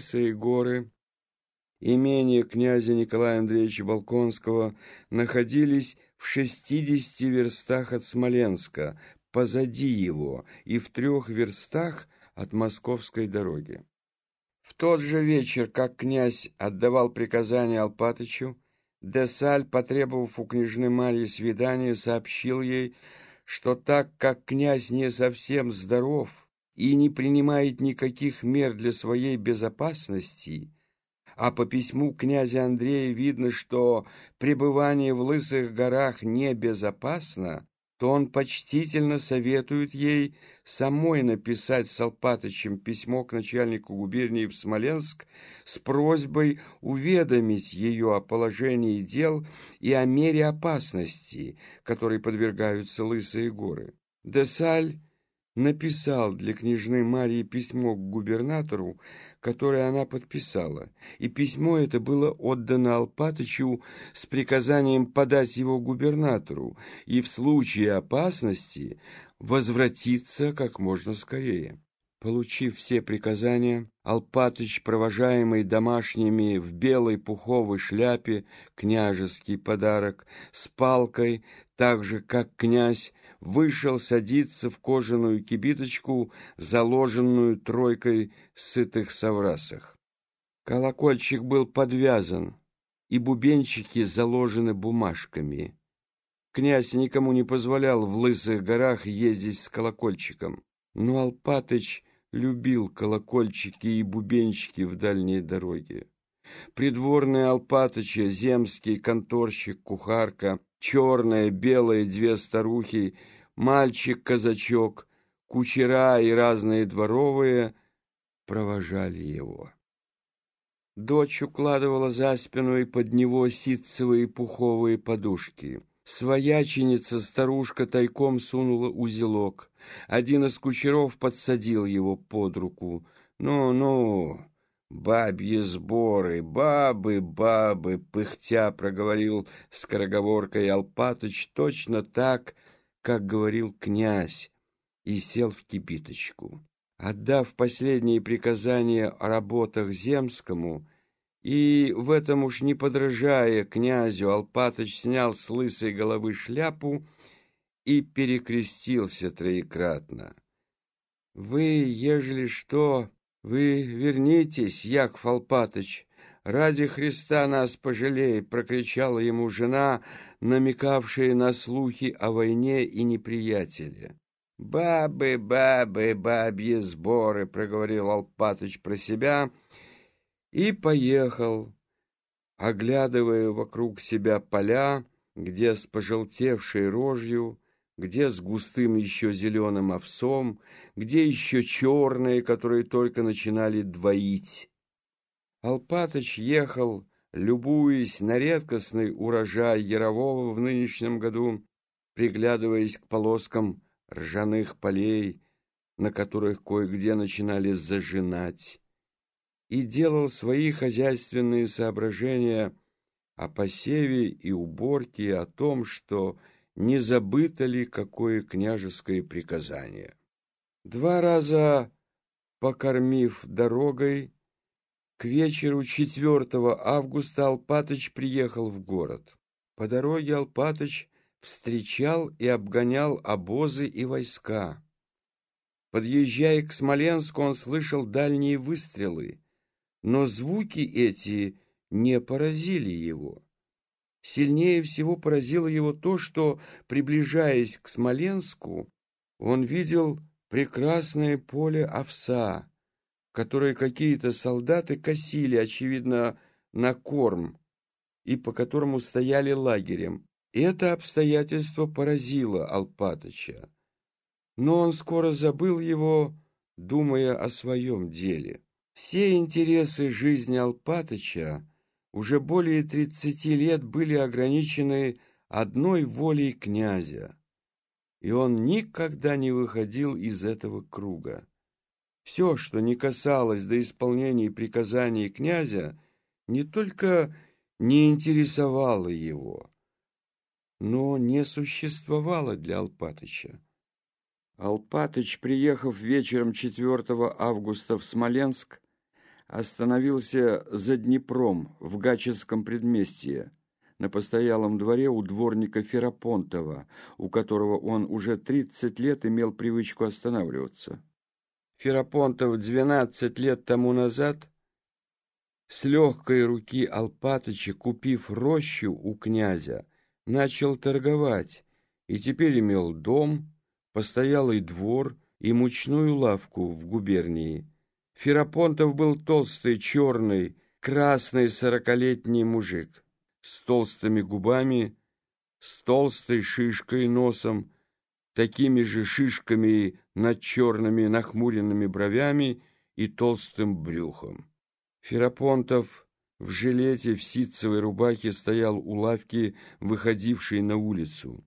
Лысые горы, имение князя Николая Андреевича Балконского, находились в шестидесяти верстах от Смоленска, позади его, и в трех верстах от московской дороги. В тот же вечер, как князь отдавал приказание Алпатычу, Десаль, потребовав у княжны Марьи свидания, сообщил ей, что так как князь не совсем здоров и не принимает никаких мер для своей безопасности, а по письму князя Андрея видно, что пребывание в Лысых горах небезопасно, то он почтительно советует ей самой написать с Алпатычем письмо к начальнику губернии в Смоленск с просьбой уведомить ее о положении дел и о мере опасности, которой подвергаются Лысые горы. Десаль написал для княжны Марии письмо к губернатору, которое она подписала, и письмо это было отдано Алпатычу с приказанием подать его губернатору и в случае опасности возвратиться как можно скорее. Получив все приказания, Алпатыч, провожаемый домашними в белой пуховой шляпе, княжеский подарок, с палкой, так же, как князь, вышел садиться в кожаную кибиточку, заложенную тройкой сытых соврасах. Колокольчик был подвязан, и бубенчики заложены бумажками. Князь никому не позволял в лысых горах ездить с колокольчиком, но Алпатыч любил колокольчики и бубенчики в дальней дороге. Придворные Алпатыча, земский конторщик, кухарка, черная, белая две старухи, мальчик-казачок, кучера и разные дворовые провожали его. Дочь укладывала за спину и под него ситцевые пуховые подушки. Свояченица старушка тайком сунула узелок. Один из кучеров подсадил его под руку. «Ну-ну, «Бабьи сборы, бабы, бабы!» — пыхтя проговорил скороговоркой Алпатыч точно так, как говорил князь, и сел в кипиточку. Отдав последние приказания о работах земскому, и в этом уж не подражая князю, Алпатыч снял с лысой головы шляпу и перекрестился троекратно. «Вы, ежели что, «Вы вернитесь, Яков Алпатыч, ради Христа нас пожалей!» — прокричала ему жена, намекавшая на слухи о войне и неприятеле. «Бабы, бабы, бабьи сборы!» — проговорил Алпатыч про себя и поехал, оглядывая вокруг себя поля, где с пожелтевшей рожью где с густым еще зеленым овсом, где еще черные, которые только начинали двоить. Алпатыч ехал, любуясь на редкостный урожай Ярового в нынешнем году, приглядываясь к полоскам ржаных полей, на которых кое-где начинали зажинать, и делал свои хозяйственные соображения о посеве и уборке, о том, что не забыто ли какое княжеское приказание. Два раза покормив дорогой, к вечеру 4 августа Алпатыч приехал в город. По дороге Алпатыч встречал и обгонял обозы и войска. Подъезжая к Смоленску, он слышал дальние выстрелы, но звуки эти не поразили его. Сильнее всего поразило его то, что, приближаясь к Смоленску, он видел прекрасное поле овса, которое какие-то солдаты косили, очевидно, на корм, и по которому стояли лагерем. Это обстоятельство поразило Алпатыча, но он скоро забыл его, думая о своем деле. Все интересы жизни Алпатыча уже более тридцати лет были ограничены одной волей князя, и он никогда не выходил из этого круга. Все, что не касалось до исполнения приказаний князя, не только не интересовало его, но не существовало для Алпатыча. Алпатыч, приехав вечером 4 августа в Смоленск, остановился за Днепром в Гачевском предместье, на постоялом дворе у дворника Ферапонтова, у которого он уже тридцать лет имел привычку останавливаться. Ферапонтов двенадцать лет тому назад с легкой руки Алпатыча, купив рощу у князя, начал торговать и теперь имел дом, постоялый двор и мучную лавку в губернии. Ферапонтов был толстый, черный, красный сорокалетний мужик с толстыми губами, с толстой шишкой носом, такими же шишками над черными нахмуренными бровями и толстым брюхом. Ферапонтов в жилете в ситцевой рубахе стоял у лавки, выходившей на улицу.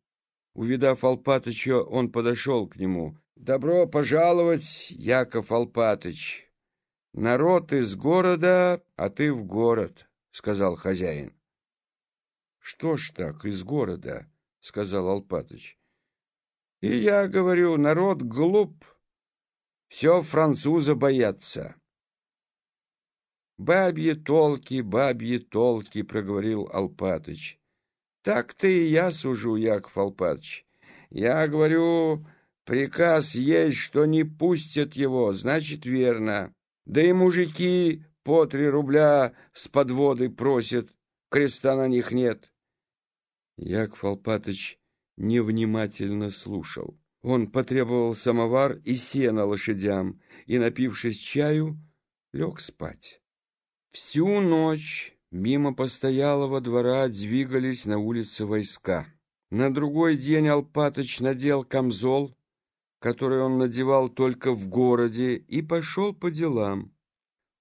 Увидав Алпатыча, он подошел к нему. «Добро пожаловать, Яков Алпатыч! Народ из города, а ты в город», — сказал хозяин. «Что ж так, из города?» — сказал Алпатыч. «И я говорю, народ глуп, все француза боятся». «Бабьи толки, бабьи толки», — проговорил Алпатыч. «Так-то и я сужу, Яков Алпатыч. Я говорю, приказ есть, что не пустят его, значит, верно. Да и мужики по три рубля с подводы просят, креста на них нет». Яков Алпатыч невнимательно слушал. Он потребовал самовар и сено лошадям, и, напившись чаю, лег спать. Всю ночь мимо постоялого двора двигались на улице войска. На другой день Алпатыч надел камзол, который он надевал только в городе, и пошел по делам.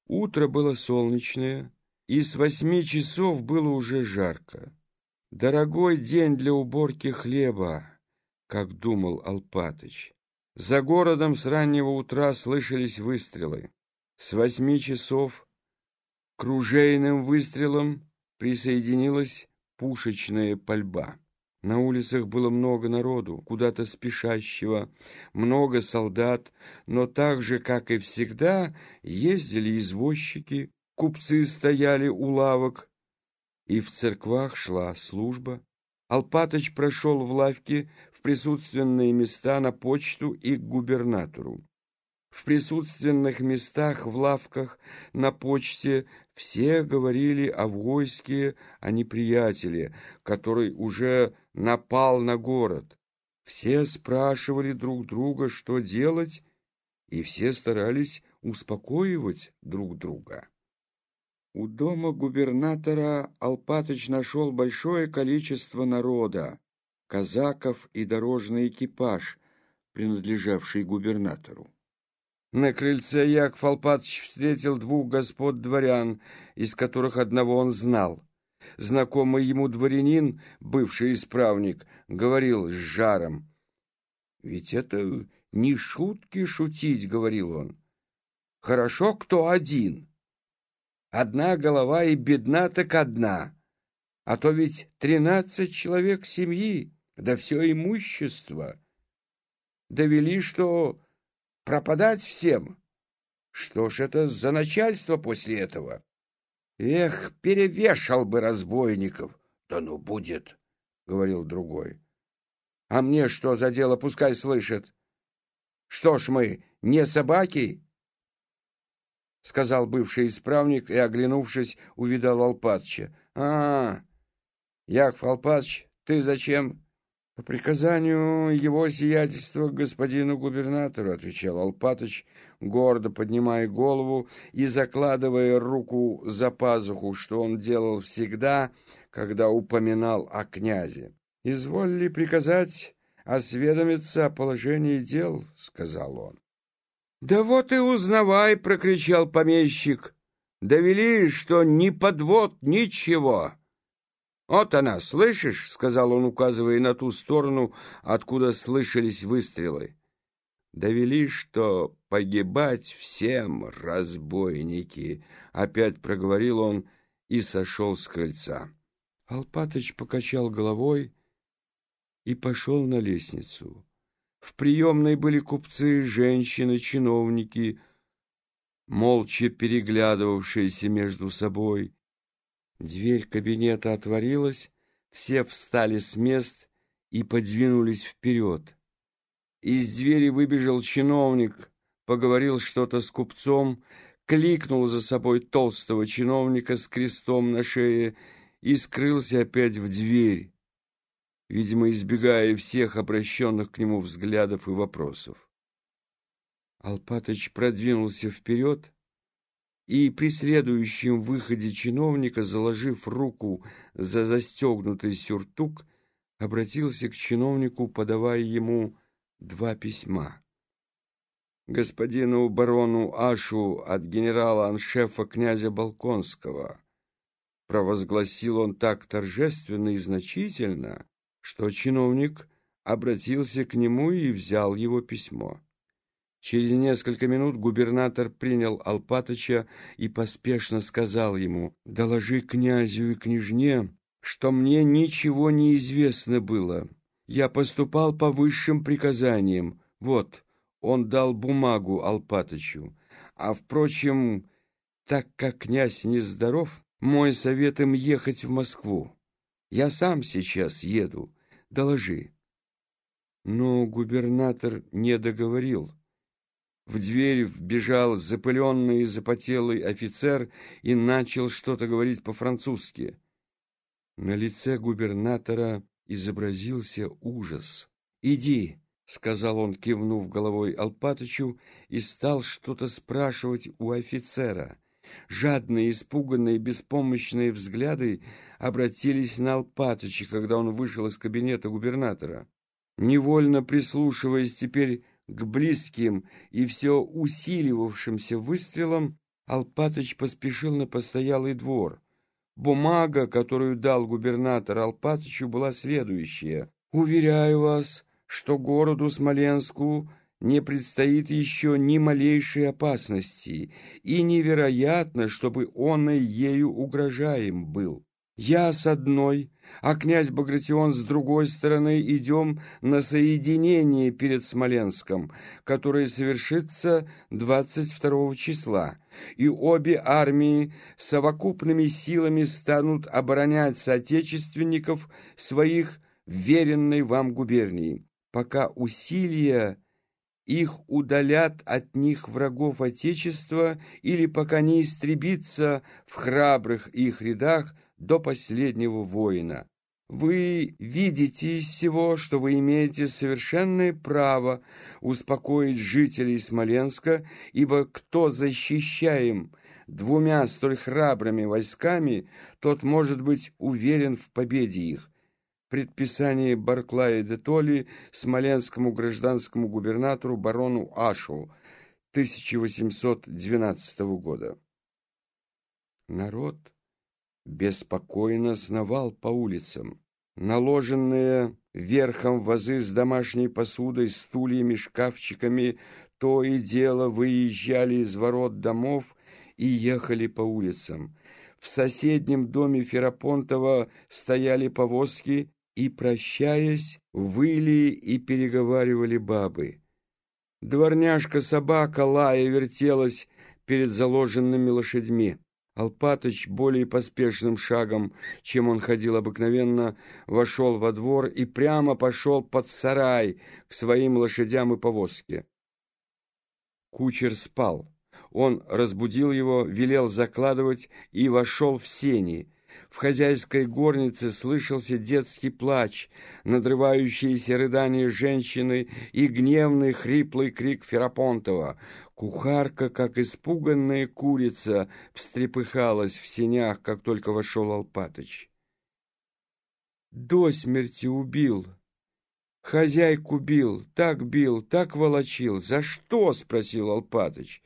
Утро было солнечное, и с восьми часов было уже жарко. Дорогой день для уборки хлеба, как думал Алпатыч. За городом с раннего утра слышались выстрелы. С восьми часов к ружейным выстрелам присоединилась пушечная пальба. На улицах было много народу, куда-то спешащего, много солдат, но так же, как и всегда, ездили извозчики, купцы стояли у лавок, и в церквах шла служба. Алпатыч прошел в лавке в присутственные места на почту и к губернатору. В присутственных местах, в лавках, на почте все говорили о войске, о неприятеле, который уже напал на город. Все спрашивали друг друга, что делать, и все старались успокоивать друг друга. У дома губернатора Алпатыч нашел большое количество народа, казаков и дорожный экипаж, принадлежавший губернатору. На крыльце Яков Алпатович встретил двух господ дворян, из которых одного он знал. Знакомый ему дворянин, бывший исправник, говорил с жаром. «Ведь это не шутки шутить», — говорил он. «Хорошо, кто один. Одна голова и бедна так одна. А то ведь тринадцать человек семьи, да все имущество. Довели, что пропадать всем. Что ж это за начальство после этого? Эх, перевешал бы разбойников. Да ну будет, — говорил другой. А мне что за дело, пускай слышит. Что ж мы, не собаки? — сказал бывший исправник и, оглянувшись, увидал Алпатча. — А, Яков Алпатч, ты зачем? По приказанию его сиятельства господину губернатору, отвечал Алпатыч, гордо поднимая голову и закладывая руку за пазуху, что он делал всегда, когда упоминал о князе. «Изволили приказать осведомиться о положении дел», — сказал он. «Да вот и узнавай!» — прокричал помещик. «Довели, что ни подвод, ничего!» «Вот она, слышишь?» — сказал он, указывая на ту сторону, откуда слышались выстрелы. «Довели, что погибать всем, разбойники!» — опять проговорил он и сошел с крыльца. Алпатыч покачал головой и пошел на лестницу. В приемной были купцы, женщины, чиновники. молча переглядывавшиеся между собой. Дверь кабинета отворилась, все встали с мест и подвинулись вперед. Из двери выбежал чиновник, поговорил что-то с купцом, кликнул за собой толстого чиновника с крестом на шее и скрылся опять в дверь, видимо, избегая всех обращенных к нему взглядов и вопросов. Алпатыч продвинулся вперед и при следующем выходе чиновника, заложив руку за застегнутый сюртук, обратился к чиновнику, подавая ему два письма господину барону Ашу от генерала-аншефа князя Балконского. Провозгласил он так торжественно и значительно, что чиновник обратился к нему и взял его письмо. Через несколько минут губернатор принял Алпатыча и поспешно сказал ему, «Доложи князю и княжне, что мне ничего не известно было. Я поступал по высшим приказаниям. Вот, он дал бумагу Алпатычу. А, впрочем, так как князь нездоров, мой совет им ехать в Москву. Я сам сейчас еду. Доложи. Но губернатор не договорил. В дверь вбежал запыленный и запотелый офицер и начал что-то говорить по-французски. На лице губернатора изобразился ужас. «Иди!» — сказал он, кивнув головой Алпатычу, и стал что-то спрашивать у офицера. Жадные, испуганные, беспомощные взгляды обратились на Алпатыча, когда он вышел из кабинета губернатора. Невольно прислушиваясь теперь к близким и все усиливавшимся выстрелам, Алпатыч поспешил на постоялый двор. Бумага, которую дал губернатор Алпатычу, была следующая. «Уверяю вас, что городу Смоленску не предстоит еще ни малейшей опасности, и невероятно, чтобы он и ею угрожаем был. Я с одной, а князь Багратион с другой стороны идем на соединение перед Смоленском, которое совершится 22 числа, и обе армии совокупными силами станут оборонять соотечественников своих веренной вам губернии пока усилия их удалят от них врагов Отечества или пока не истребится в храбрых их рядах до последнего воина. Вы видите из всего, что вы имеете совершенное право успокоить жителей Смоленска, ибо кто защищаем двумя столь храбрыми войсками, тот может быть уверен в победе их предписание Барклая де Толли смоленскому гражданскому губернатору барону Ашу 1812 года. Народ беспокойно сновал по улицам. Наложенные верхом вазы с домашней посудой, стульями, шкафчиками, то и дело выезжали из ворот домов и ехали по улицам. В соседнем доме Ферапонтова стояли повозки и, прощаясь, выли и переговаривали бабы. Дворняжка-собака лая вертелась перед заложенными лошадьми. Алпатыч более поспешным шагом, чем он ходил обыкновенно, вошел во двор и прямо пошел под сарай к своим лошадям и повозке. Кучер спал. Он разбудил его, велел закладывать и вошел в сени. В хозяйской горнице слышался детский плач, надрывающиеся рыдания женщины и гневный хриплый крик Ферапонтова. Кухарка, как испуганная курица, встрепыхалась в сенях, как только вошел Алпатыч. До смерти убил. Хозяйку бил, так бил, так волочил. За что? — спросил Алпатыч.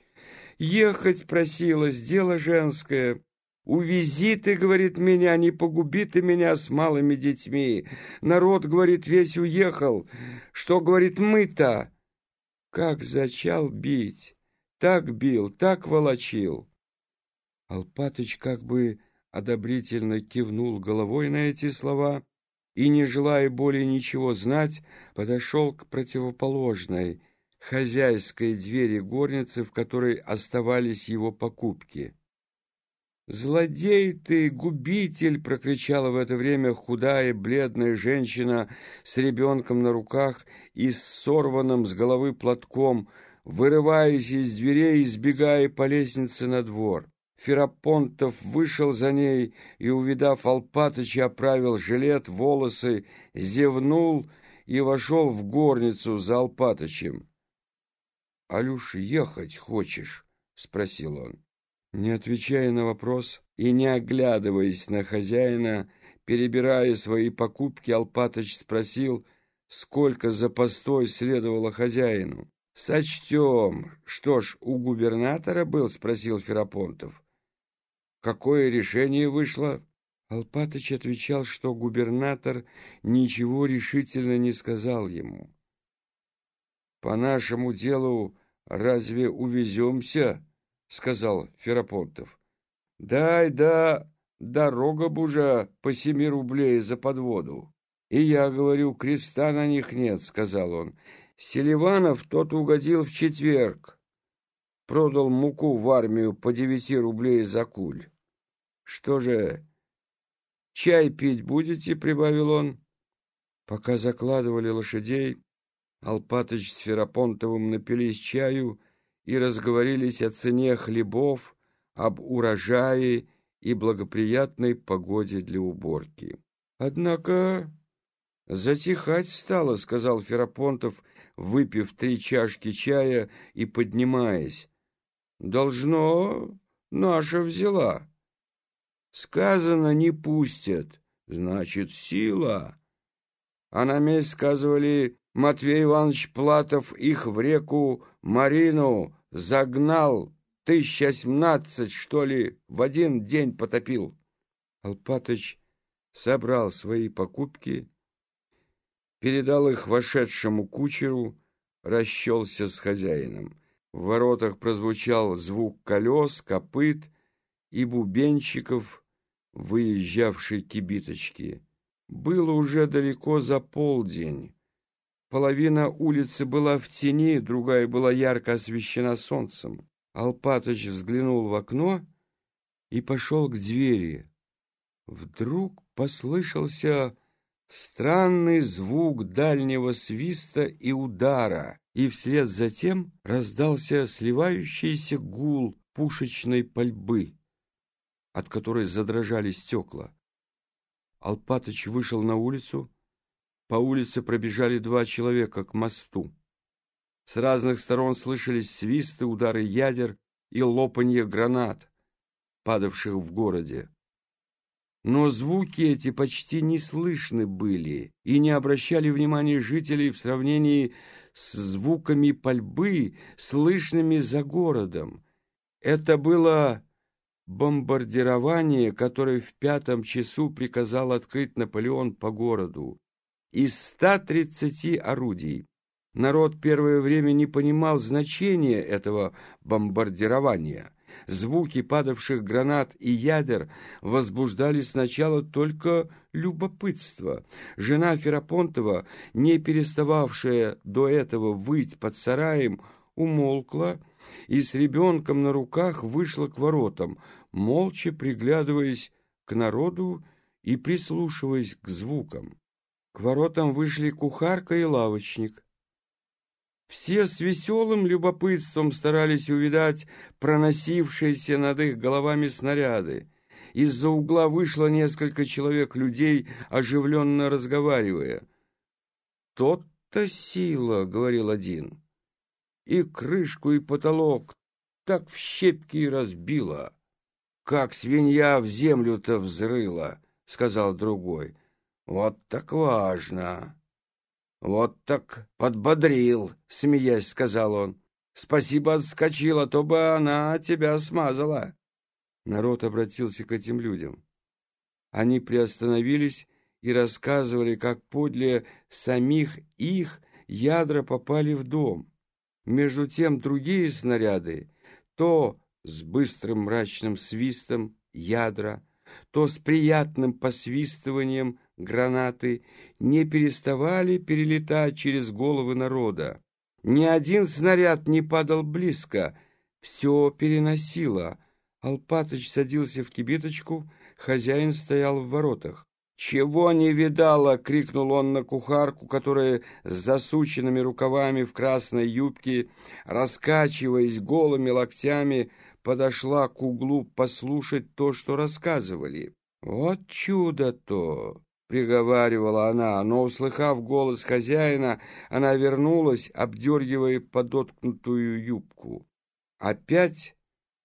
Ехать просилась, дело женское. Увези ты, говорит, меня, не погуби ты меня с малыми детьми. Народ, говорит, весь уехал. Что, говорит, мы-то? Как зачал бить, так бил, так волочил. Алпатыч как бы одобрительно кивнул головой на эти слова и, не желая более ничего знать, подошел к противоположной, хозяйской двери горницы, в которой оставались его покупки. «Злодей ты, губитель!» — прокричала в это время худая, бледная женщина с ребенком на руках и с сорванным с головы платком, вырываясь из дверей и сбегая по лестнице на двор. Ферапонтов вышел за ней и, увидав Алпатыча, оправил жилет, волосы, зевнул и вошел в горницу за Алпатычем. — Алюш, ехать хочешь? — спросил он. Не отвечая на вопрос и не оглядываясь на хозяина, перебирая свои покупки, Алпатыч спросил, сколько за постой следовало хозяину. «Сочтем. Что ж, у губернатора был?» — спросил Ферапонтов. «Какое решение вышло?» Алпатыч отвечал, что губернатор ничего решительно не сказал ему. «По нашему делу разве увеземся?» — сказал Ферапонтов. — Дай да дорога бужа по семи рублей за подводу. — И я говорю, креста на них нет, — сказал он. Селиванов тот угодил в четверг. Продал муку в армию по девяти рублей за куль. — Что же, чай пить будете? — прибавил он. Пока закладывали лошадей, Алпатыч с Ферапонтовым напились чаю и разговорились о цене хлебов, об урожае и благоприятной погоде для уборки. Однако затихать стало, сказал Ферапонтов, выпив три чашки чая и поднимаясь. Должно, наша взяла. Сказано, не пустят, значит, сила. А на месте сказывали, Матвей Иванович Платов их в реку Марину загнал, тысяча семнадцать, что ли, в один день потопил. Алпатыч собрал свои покупки, передал их вошедшему кучеру, расчелся с хозяином. В воротах прозвучал звук колес, копыт и бубенчиков, выезжавшей кибиточки. Было уже далеко за полдень. Половина улицы была в тени, другая была ярко освещена солнцем. Алпатыч взглянул в окно и пошел к двери. Вдруг послышался странный звук дальнего свиста и удара, и вслед за тем раздался сливающийся гул пушечной пальбы, от которой задрожали стекла. Алпатыч вышел на улицу, по улице пробежали два человека к мосту. С разных сторон слышались свисты, удары ядер и лопанье гранат, падавших в городе. Но звуки эти почти не слышны были и не обращали внимания жителей в сравнении с звуками пальбы, слышными за городом. Это было бомбардирование, которое в пятом часу приказал открыть Наполеон по городу из 130 орудий. Народ первое время не понимал значения этого бомбардирования. Звуки падавших гранат и ядер возбуждали сначала только любопытство. Жена Ферапонтова, не перестававшая до этого выть под сараем, умолкла и с ребенком на руках вышла к воротам, молча приглядываясь к народу и прислушиваясь к звукам. К воротам вышли кухарка и лавочник. Все с веселым любопытством старались увидать проносившиеся над их головами снаряды. Из-за угла вышло несколько человек людей, оживленно разговаривая. «Тот-то сила», — говорил один, — «и крышку, и потолок так в щепки и разбила, как свинья в землю-то взрыла», — сказал другой. Вот так важно. Вот так подбодрил, смеясь, сказал он. Спасибо, отскочила, то бы она тебя смазала. Народ обратился к этим людям. Они приостановились и рассказывали, как подле самих их ядра попали в дом. Между тем другие снаряды, то с быстрым мрачным свистом ядра, то с приятным посвистыванием гранаты не переставали перелетать через головы народа. Ни один снаряд не падал близко, все переносило. Алпатыч садился в кибиточку, хозяин стоял в воротах. «Чего не видала!» — крикнул он на кухарку, которая с засученными рукавами в красной юбке, раскачиваясь голыми локтями, подошла к углу послушать то, что рассказывали. «Вот чудо-то!» — приговаривала она, но, услыхав голос хозяина, она вернулась, обдергивая подоткнутую юбку. Опять,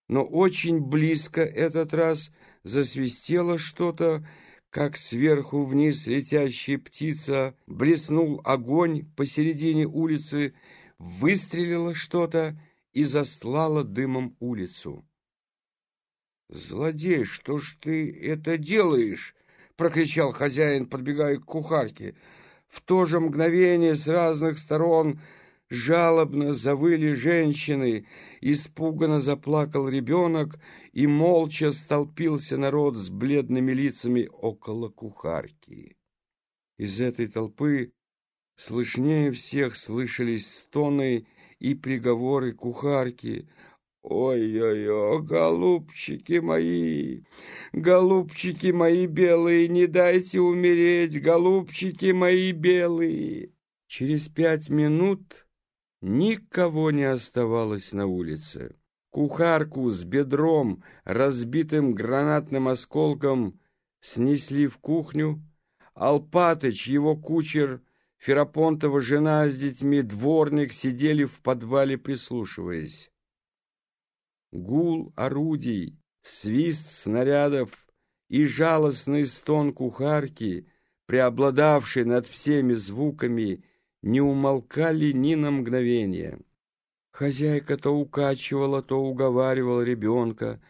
но очень близко этот раз, засвистело что-то, как сверху вниз летящая птица, блеснул огонь посередине улицы, выстрелило что-то и заслало дымом улицу. «Злодей, что ж ты это делаешь?» — прокричал хозяин, подбегая к кухарке. В то же мгновение с разных сторон жалобно завыли женщины, испуганно заплакал ребенок, и молча столпился народ с бледными лицами около кухарки. Из этой толпы слышнее всех слышались стоны и приговоры кухарки. «Ой-ой-ой, голубчики мои, голубчики мои белые, не дайте умереть, голубчики мои белые!» Через пять минут никого не оставалось на улице. Кухарку с бедром, разбитым гранатным осколком, снесли в кухню. Алпатыч, его кучер, Ферапонтова жена с детьми, дворник сидели в подвале, прислушиваясь. Гул орудий, свист снарядов и жалостный стон кухарки, преобладавший над всеми звуками, не умолкали ни на мгновение. Хозяйка то укачивала, то уговаривала ребенка,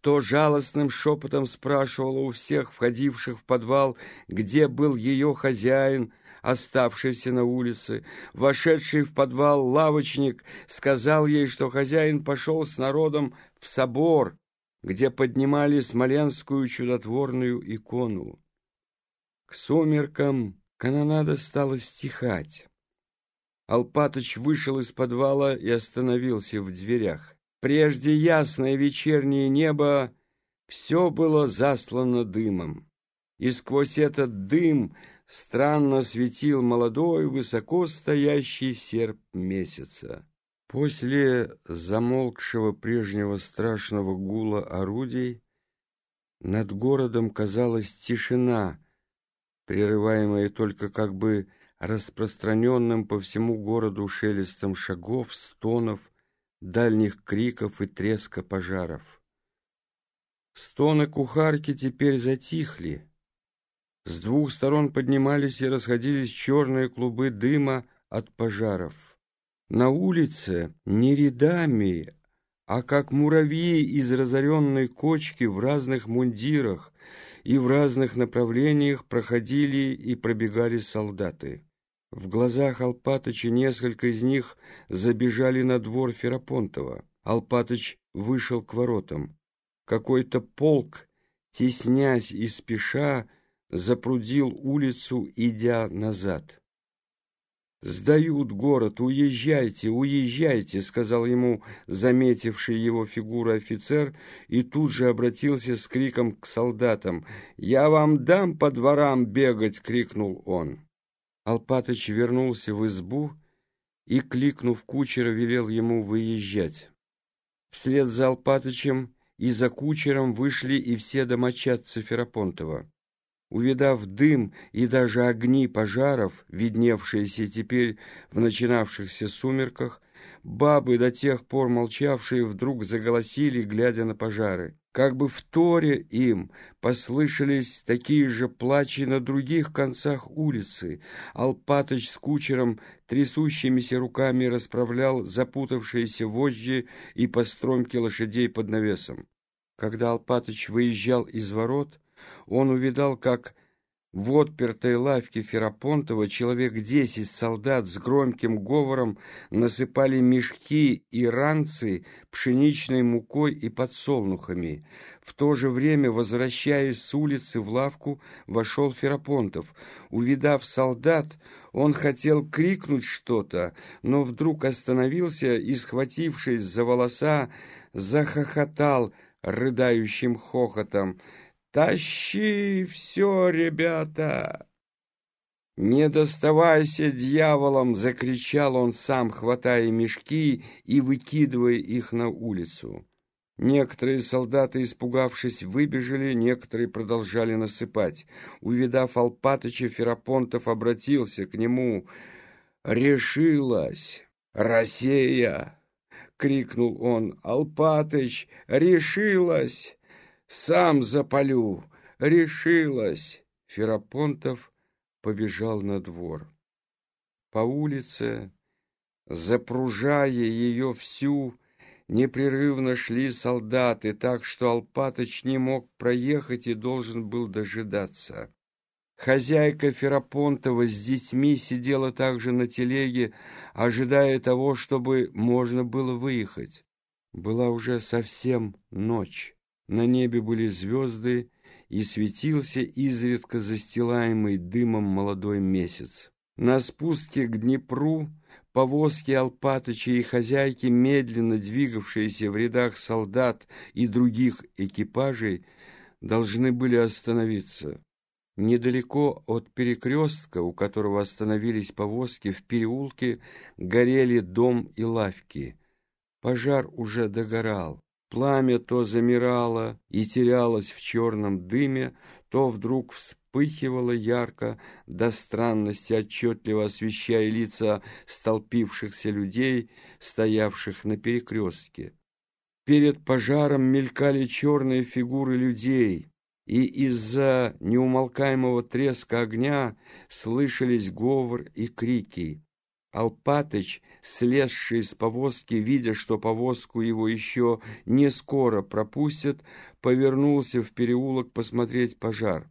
то жалостным шепотом спрашивала у всех входивших в подвал, где был ее хозяин, оставшийся на улице. Вошедший в подвал лавочник сказал ей, что хозяин пошел с народом в собор, где поднимали смоленскую чудотворную икону. К сумеркам канонада стала стихать. Алпатыч вышел из подвала и остановился в дверях. Прежде ясное вечернее небо все было заслано дымом, и сквозь этот дым странно светил молодой, высоко стоящий серп месяца. После замолкшего прежнего страшного гула орудий над городом казалась тишина, прерываемая только как бы распространенным по всему городу шелестом шагов, стонов, дальних криков и треска пожаров. Стоны кухарки теперь затихли, с двух сторон поднимались и расходились черные клубы дыма от пожаров. На улице не рядами, а как муравьи из разоренной кочки в разных мундирах и в разных направлениях проходили и пробегали солдаты. В глазах Алпатыча несколько из них забежали на двор Ферапонтова. Алпатыч вышел к воротам. Какой-то полк, теснясь и спеша, запрудил улицу, идя назад. «Сдают город, уезжайте, уезжайте», — сказал ему заметивший его фигуру офицер и тут же обратился с криком к солдатам. «Я вам дам по дворам бегать!» — крикнул он. Алпатыч вернулся в избу и, кликнув кучера, велел ему выезжать. Вслед за Алпатычем и за кучером вышли и все домочадцы Ферапонтова. Увидав дым и даже огни пожаров, видневшиеся теперь в начинавшихся сумерках, бабы, до тех пор молчавшие, вдруг заголосили, глядя на пожары. Как бы в торе им послышались такие же плачи на других концах улицы. Алпатыч с кучером трясущимися руками расправлял запутавшиеся вожжи и постромки лошадей под навесом. Когда Алпатыч выезжал из ворот, он увидал, как В отпертой лавке Ферапонтова человек десять солдат с громким говором насыпали мешки и ранцы пшеничной мукой и подсолнухами. В то же время, возвращаясь с улицы в лавку, вошел Ферапонтов. Увидав солдат, он хотел крикнуть что-то, но вдруг остановился и, схватившись за волоса, захохотал рыдающим хохотом. «Тащи все, ребята!» «Не доставайся дьяволом!» — закричал он сам, хватая мешки и выкидывая их на улицу. Некоторые солдаты, испугавшись, выбежали, некоторые продолжали насыпать. Увидав Алпатыча, Ферапонтов обратился к нему. «Решилась! Россия!» — крикнул он. «Алпатыч, решилась!» Сам запалю! Решилась!» Ферапонтов побежал на двор. По улице, запружая ее всю, непрерывно шли солдаты, так что Алпатыч не мог проехать и должен был дожидаться. Хозяйка Ферапонтова с детьми сидела также на телеге, ожидая того, чтобы можно было выехать. Была уже совсем ночь. На небе были звезды, и светился изредка застилаемый дымом молодой месяц. На спуске к Днепру повозки Алпатыча и хозяйки, медленно двигавшиеся в рядах солдат и других экипажей, должны были остановиться. Недалеко от перекрестка, у которого остановились повозки, в переулке горели дом и лавки. Пожар уже догорал. Пламя то замирало и терялось в черном дыме, то вдруг вспыхивало ярко, до странности отчетливо освещая лица столпившихся людей, стоявших на перекрестке. Перед пожаром мелькали черные фигуры людей, и из-за неумолкаемого треска огня слышались говор и крики. Алпатыч, слезший с повозки, видя, что повозку его еще не скоро пропустят, повернулся в переулок посмотреть пожар.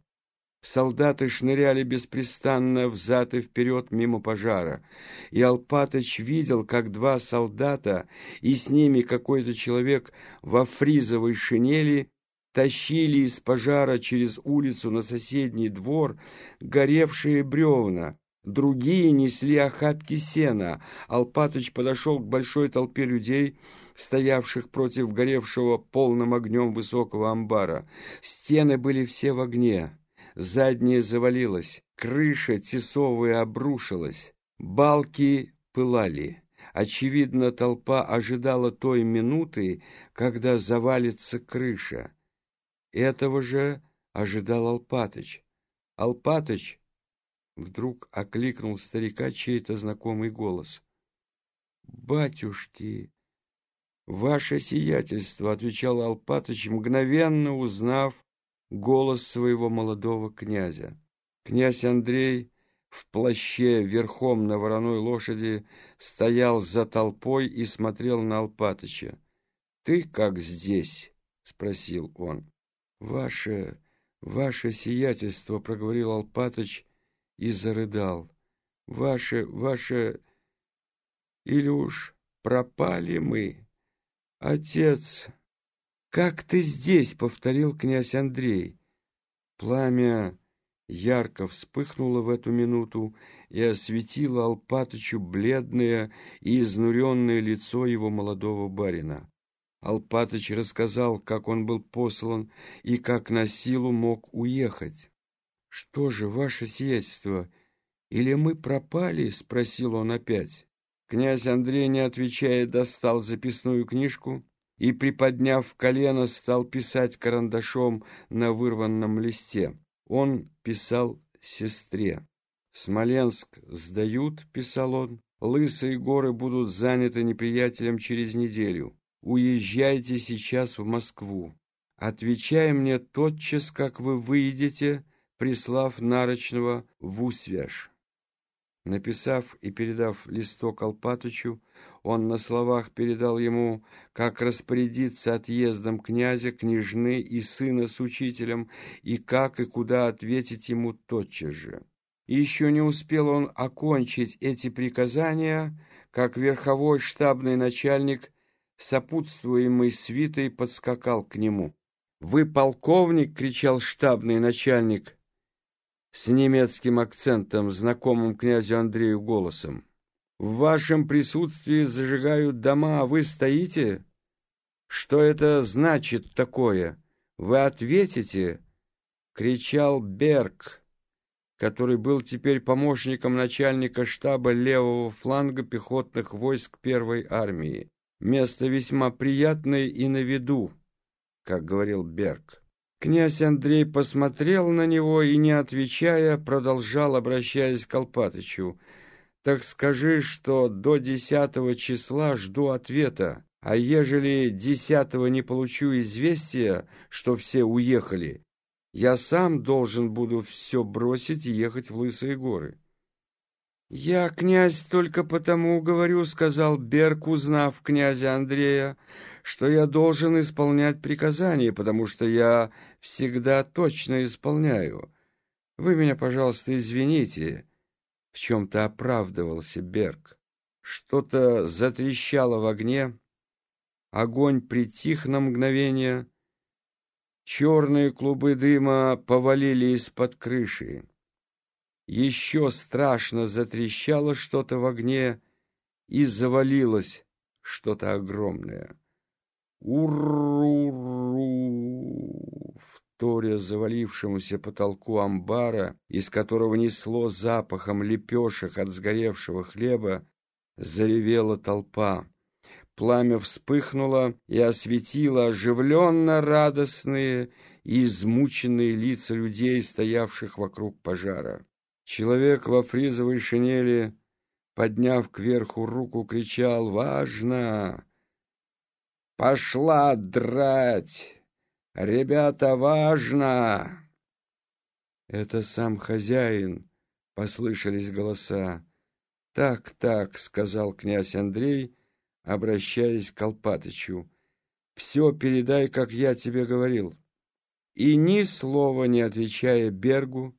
Солдаты шныряли беспрестанно взад и вперед мимо пожара, и Алпатыч видел, как два солдата и с ними какой-то человек во фризовой шинели тащили из пожара через улицу на соседний двор горевшие бревна, Другие несли охапки сена. Алпатыч подошел к большой толпе людей, стоявших против горевшего полным огнем высокого амбара. Стены были все в огне. Задняя завалилась, крыша тесовая обрушилась, балки пылали. Очевидно, толпа ожидала той минуты, когда завалится крыша. Этого же ожидал Алпатыч. Алпатыч Вдруг окликнул старика чей-то знакомый голос. «Батюшки!» «Ваше сиятельство!» — отвечал Алпатыч, мгновенно узнав голос своего молодого князя. Князь Андрей в плаще верхом на вороной лошади стоял за толпой и смотрел на Алпатыча. «Ты как здесь?» — спросил он. «Ваше, ваше сиятельство!» — проговорил Алпатыч и зарыдал. «Ваше, ваше... Уж пропали мы? Отец...» «Как ты здесь?» — повторил князь Андрей. Пламя ярко вспыхнуло в эту минуту и осветило Алпатычу бледное и изнуренное лицо его молодого барина. Алпатыч рассказал, как он был послан и как на силу мог уехать. «Что же, ваше сиятельство, или мы пропали?» — спросил он опять. Князь Андрей, не отвечая, достал записную книжку и, приподняв колено, стал писать карандашом на вырванном листе. Он писал сестре. «Смоленск сдают», — писал он, — «лысые горы будут заняты неприятелем через неделю. Уезжайте сейчас в Москву. Отвечай мне тотчас, как вы выйдете, прислав нарочного в Усвяж. Написав и передав листок Алпатычу, Он на словах передал ему, как распорядиться отъездом князя, княжны и сына с учителем, и как и куда ответить ему тотчас же. Еще не успел он окончить эти приказания, как верховой штабный начальник, сопутствуемый свитой, подскакал к нему. «Вы полковник!» — кричал штабный начальник с немецким акцентом, знакомым князю Андрею голосом. В вашем присутствии зажигают дома, а вы стоите? Что это значит такое? Вы ответите? Кричал Берг, который был теперь помощником начальника штаба левого фланга пехотных войск первой армии. Место весьма приятное и на виду, как говорил Берг. Князь Андрей посмотрел на него и, не отвечая, продолжал, обращаясь к Алпатычу. Так скажи, что до десятого числа жду ответа, а ежели десятого не получу известия, что все уехали, я сам должен буду все бросить и ехать в Лысые горы. «Я, князь, только потому говорю, — сказал Берг, узнав князя Андрея, — что я должен исполнять приказания, потому что я всегда точно исполняю. Вы меня, пожалуйста, извините, в чем-то оправдывался Берг. Что-то затрещало в огне, огонь притих на мгновение, черные клубы дыма повалили из-под крыши. Еще страшно затрещало что-то в огне и завалилось что-то огромное. Ур-ру-ру! вторя завалившемуся потолку амбара, из которого несло запахом лепешек от сгоревшего хлеба, заревела толпа. Пламя вспыхнуло и осветило оживленно радостные и измученные лица людей, стоявших вокруг пожара. Человек во фризовой шинели, подняв кверху руку, кричал «Важно! Пошла драть!» «Ребята, важно!» «Это сам хозяин!» — послышались голоса. «Так, так», — сказал князь Андрей, обращаясь к Колпатычу. «Все передай, как я тебе говорил». И ни слова не отвечая Бергу,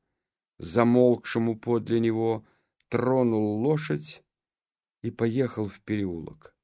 замолкшему подле него, тронул лошадь и поехал в переулок.